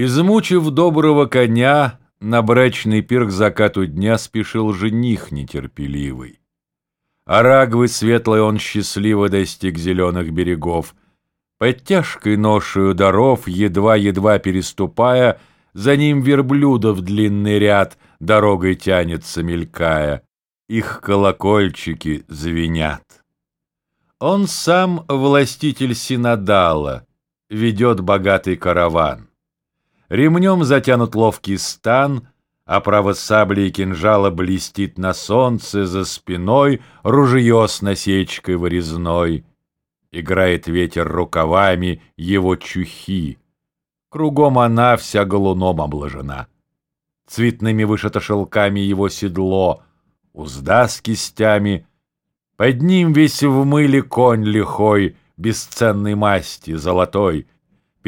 Измучив доброго коня, на брачный пир к закату дня спешил жених нетерпеливый. Арагвы светлой он счастливо достиг зеленых берегов. Под тяжкой ношею даров, едва-едва переступая, За ним верблюдов длинный ряд дорогой тянется, мелькая. Их колокольчики звенят. Он сам властитель Синодала, ведет богатый караван. Ремнем затянут ловкий стан, а право сабли и кинжала блестит на солнце за спиной ружье с насечкой вырезной. Играет ветер рукавами его чухи. Кругом она вся голуном обложена. Цветными вышито шелками его седло, узда с кистями. Под ним весь в мыле конь лихой, бесценной масти, золотой —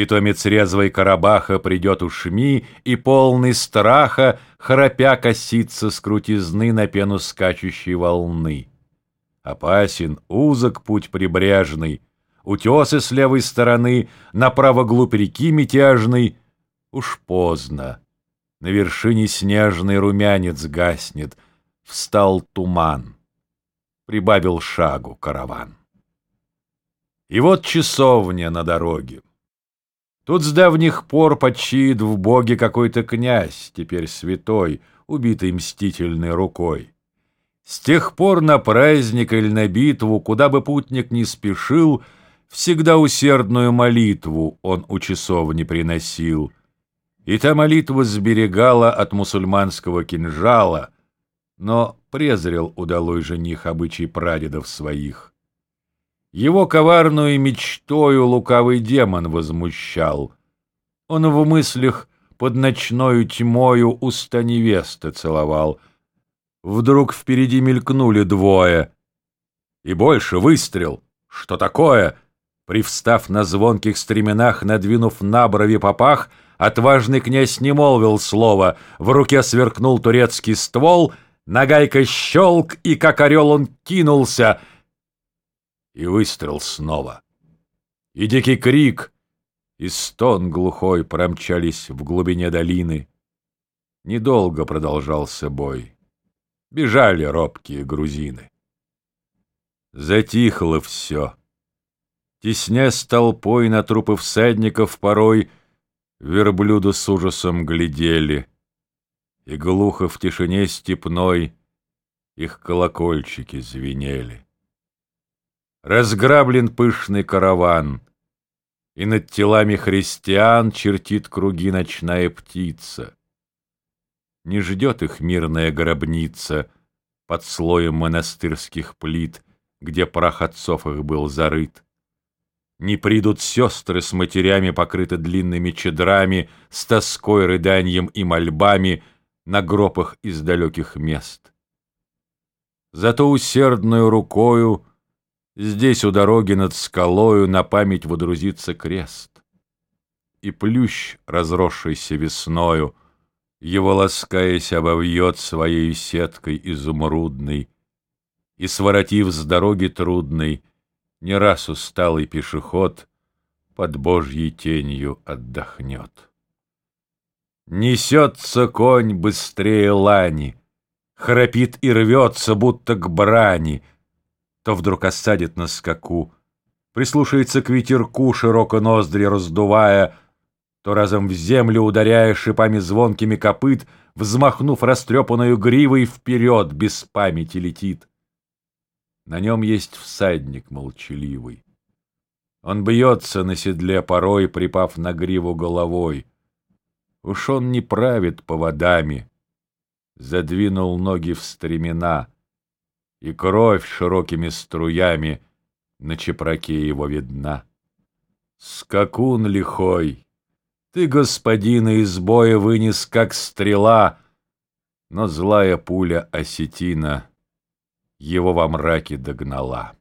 Питомец резвой Карабаха придет у шми, и полный страха, храпя косится с крутизны на пену скачущей волны. Опасен, узок путь прибрежный, утесы с левой стороны, направо глубь реки мятежный. Уж поздно, на вершине снежный румянец гаснет, встал туман, прибавил шагу караван. И вот часовня на дороге. Тут с давних пор почиет в боге какой-то князь, теперь святой, убитый мстительной рукой. С тех пор на праздник или на битву, куда бы путник ни спешил, всегда усердную молитву он у часовни приносил. И та молитва сберегала от мусульманского кинжала, но презрел удалой жених обычай прадедов своих. Его коварную мечтою лукавый демон возмущал. Он в мыслях под ночною тьмою уста невесты целовал. Вдруг впереди мелькнули двое. И больше выстрел. Что такое? Привстав на звонких стременах, надвинув на брови попах, отважный князь не молвил слова. В руке сверкнул турецкий ствол, нагайка щелк, и как орел он кинулся — и выстрел снова. И дикий крик, и стон глухой промчались в глубине долины. Недолго продолжался бой. Бежали робкие грузины. Затихло все. Тесня с толпой на трупы всадников порой верблюду с ужасом глядели, и глухо в тишине степной их колокольчики звенели. Разграблен пышный караван, И над телами христиан Чертит круги ночная птица. Не ждет их мирная гробница Под слоем монастырских плит, Где прах отцов их был зарыт. Не придут сестры с матерями, покрыты длинными чедрами, С тоской, рыданием и мольбами На гробах из далеких мест. Зато усердную рукою Здесь у дороги над скалою на память водрузится крест. И плющ, разросшийся весною, Его ласкаясь обовьет своей сеткой изумрудной, И, своротив с дороги трудной, Не раз усталый пешеход Под Божьей тенью отдохнет. Несется конь быстрее лани, Храпит и рвется, будто к брани — то вдруг осадит на скаку, прислушается к ветерку, широко ноздри раздувая, то разом в землю ударяя шипами звонкими копыт, взмахнув растрепанную гривой, вперед без памяти летит. На нем есть всадник молчаливый. Он бьется на седле порой, припав на гриву головой. Уж он не правит поводами, задвинул ноги в стремена — и кровь широкими струями на чепраке его видна. Скакун лихой, ты господина из боя вынес, как стрела, но злая пуля осетина его во мраке догнала.